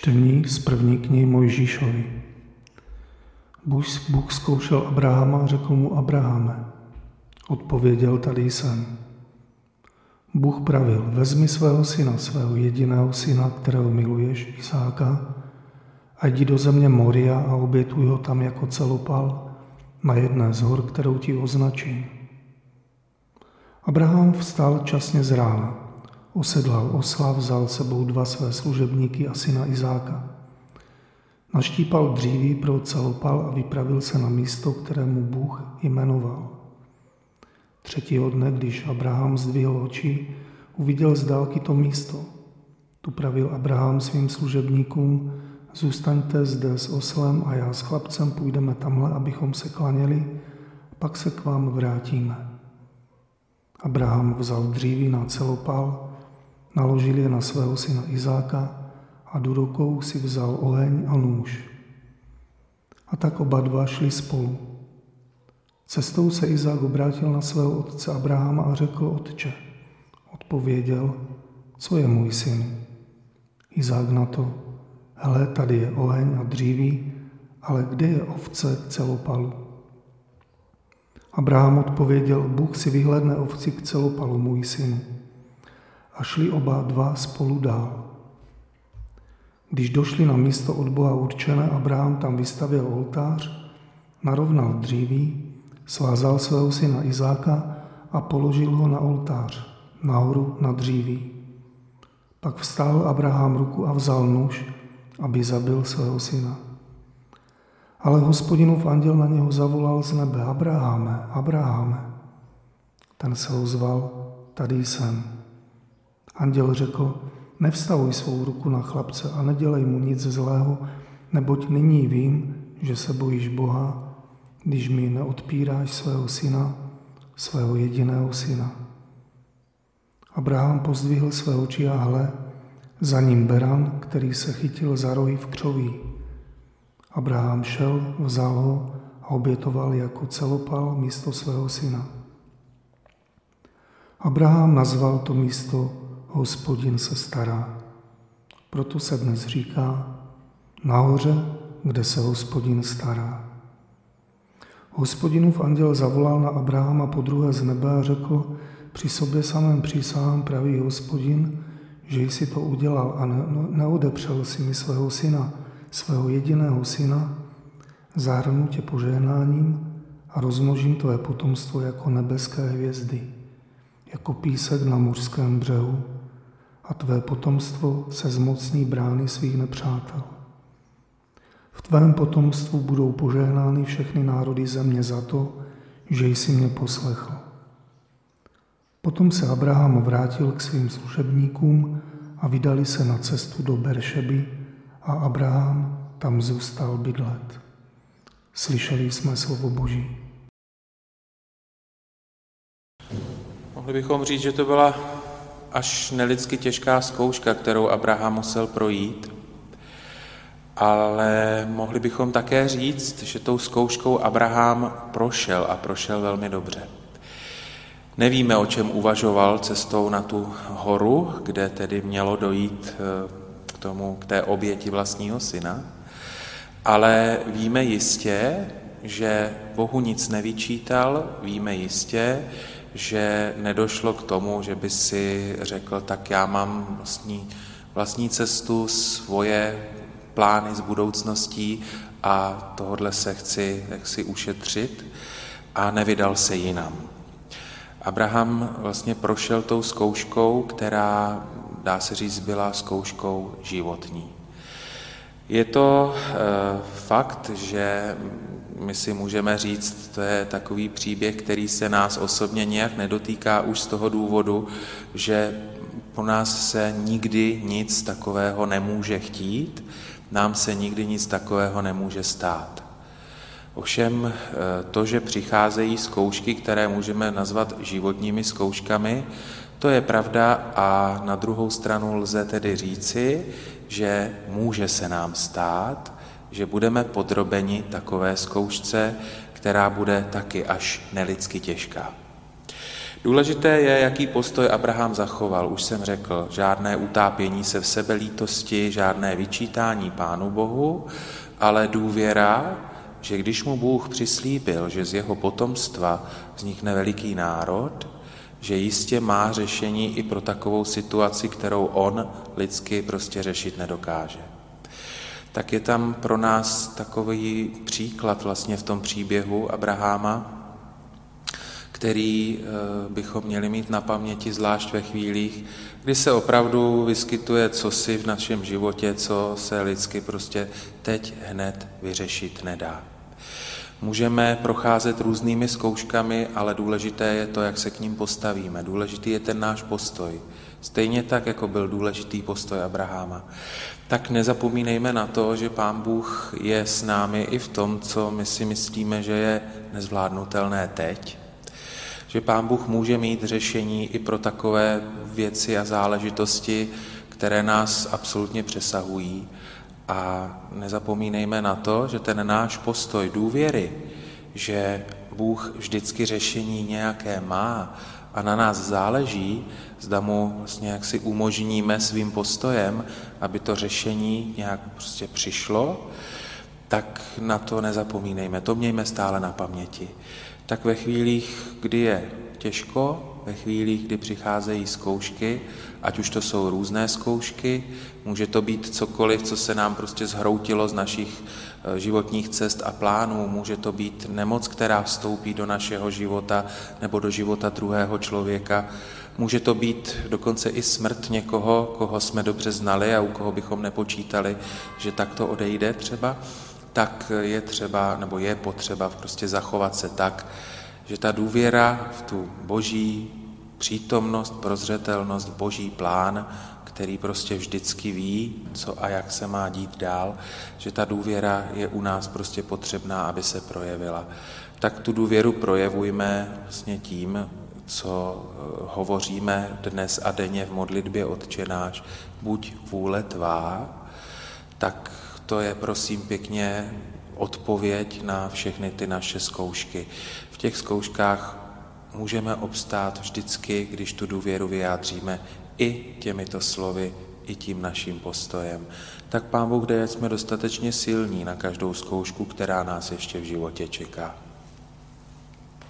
Čtení z první knihy Mojžíšovi. Bůh, zkoušel Abrahama a řekl mu Abrahame. Odpověděl, tady jsem. Bůh pravil, vezmi svého syna, svého jediného syna, kterého miluješ, Isáka, a jdi do země Moria a obětuj ho tam jako celopal na jedné z hor, kterou ti označím. Abraham vstal časně z rána, osedlal osla, vzal sebou dva své služebníky a syna Izáka. Naštípal dříví pro celopal a vypravil se na místo, kterému Bůh jmenoval. Třetího dne, když Abraham zdvihl oči, uviděl z dálky to místo. Tu pravil Abraham svým služebníkům, zůstaňte zde s oslem a já s chlapcem půjdeme tamhle, abychom se klaněli, pak se k vám vrátíme. Abraham vzal dříví na celopal, naložil je na svého syna Izáka a do rukou si vzal oheň a nůž. A tak oba dva šli spolu. Cestou se Izák obrátil na svého otce Abrahama a řekl, otče, odpověděl, co je můj syn? Izák na to, hele, tady je oheň a dříví, ale kde je ovce k celopalu? Abraham odpověděl, Bůh si vyhledne ovci k celopalu, můj synu. A šli oba dva spolu dál. Když došli na místo od Boha určené, Abraham tam vystavil oltář, narovnal dříví, svázal svého syna Izáka a položil ho na oltář, nahoru na dříví. Pak vstál Abraham ruku a vzal nůž, aby zabil svého syna. Ale hospodinův anděl na něho zavolal z nebe, Abraháme, Abraháme. Ten se ozval, tady jsem. Anděl řekl, nevstavuj svou ruku na chlapce a nedělej mu nic zlého, neboť nyní vím, že se bojíš Boha, když mi neodpíráš svého syna, svého jediného syna. Abraham pozdvihl své oči a hle, za ním beran, který se chytil za rohy v křoví. Abraham šel, vzal ho a obětoval jako celopal místo svého syna. Abraham nazval to místo Hospodin se stará. Proto se dnes říká nahoře, kde se hospodin stará. Hospodinův anděl zavolal na Abrahama po druhé z nebe a řekl, při sobě samém přísahám pravý hospodin, že jsi to udělal a neodepřel si mi svého syna, svého jediného syna, zahrnu tě požehnáním a rozmnožím tvé potomstvo jako nebeské hvězdy, jako písek na mořském břehu a tvé potomstvo se zmocní brány svých nepřátel. V tvém potomstvu budou požehnány všechny národy země za to, že jsi mě poslechl. Potom se Abraham vrátil k svým služebníkům a vydali se na cestu do Beršeby a Abraham tam zůstal bydlet. Slyšeli jsme slovo Boží. Mohli bychom říct, že to byla až nelidsky těžká zkouška, kterou Abraham musel projít. Ale mohli bychom také říct, že tou zkouškou Abraham prošel a prošel velmi dobře. Nevíme, o čem uvažoval cestou na tu horu, kde tedy mělo dojít eh, k tomu, k té oběti vlastního syna, ale víme jistě, že Bohu nic nevyčítal, víme jistě, že nedošlo k tomu, že by si řekl, tak já mám vlastní, vlastní cestu, svoje plány s budoucností a tohodle se chci, si ušetřit a nevydal se jinam. Abraham vlastně prošel tou zkouškou, která, dá se říct, byla zkouškou životní. Je to e, fakt, že my si můžeme říct, to je takový příběh, který se nás osobně nějak nedotýká už z toho důvodu, že po nás se nikdy nic takového nemůže chtít, nám se nikdy nic takového nemůže stát. Ovšem eh, to, že přicházejí zkoušky, které můžeme nazvat životními zkouškami, to je pravda a na druhou stranu lze tedy říci, že může se nám stát, že budeme podrobeni takové zkoušce, která bude taky až nelidsky těžká. Důležité je, jaký postoj Abraham zachoval. Už jsem řekl, žádné utápění se v sebelítosti, žádné vyčítání Pánu Bohu, ale důvěra, že když mu Bůh přislíbil, že z jeho potomstva vznikne veliký národ, že jistě má řešení i pro takovou situaci, kterou on lidsky prostě řešit nedokáže. Tak je tam pro nás takový příklad vlastně v tom příběhu Abraháma, který eh, bychom měli mít na paměti, zvlášť ve chvílích, kdy se opravdu vyskytuje cosi v našem životě, co se lidsky prostě teď hned vyřešit nedá. Můžeme procházet různými zkouškami, ale důležité je to, jak se k ním postavíme. Důležitý je ten náš postoj. Stejně tak, jako byl důležitý postoj Abraháma. Tak nezapomínejme na to, že Pán Bůh je s námi i v tom, co my si myslíme, že je nezvládnutelné teď, že Pán Bůh může mít řešení i pro takové věci a záležitosti, které nás absolutně přesahují. A nezapomínejme na to, že ten náš postoj důvěry, že Bůh vždycky řešení nějaké má a na nás záleží, zda mu vlastně jak si umožníme svým postojem, aby to řešení nějak prostě přišlo, tak na to nezapomínejme, to mějme stále na paměti. Tak ve chvílích, kdy je těžko, ve chvílích, kdy přicházejí zkoušky, ať už to jsou různé zkoušky, může to být cokoliv, co se nám prostě zhroutilo z našich eh, životních cest a plánů, může to být nemoc, která vstoupí do našeho života nebo do života druhého člověka, může to být dokonce i smrt někoho, koho jsme dobře znali a u koho bychom nepočítali, že takto odejde třeba. Tak je třeba, nebo je potřeba prostě zachovat se tak, že ta důvěra v tu boží přítomnost, prozřetelnost, boží plán, který prostě vždycky ví, co a jak se má dít dál, že ta důvěra je u nás prostě potřebná, aby se projevila. Tak tu důvěru projevujme vlastně tím, co eh, hovoříme dnes a denně v modlitbě odčenáš, buď vůle tvá, tak to je prosím pěkně odpověď na všechny ty naše zkoušky. V těch zkouškách můžeme obstát vždycky, když tu důvěru vyjádříme i těmito slovy, i tím naším postojem. Tak Pán Bůh, kde jsme dostatečně silní na každou zkoušku, která nás ještě v životě čeká.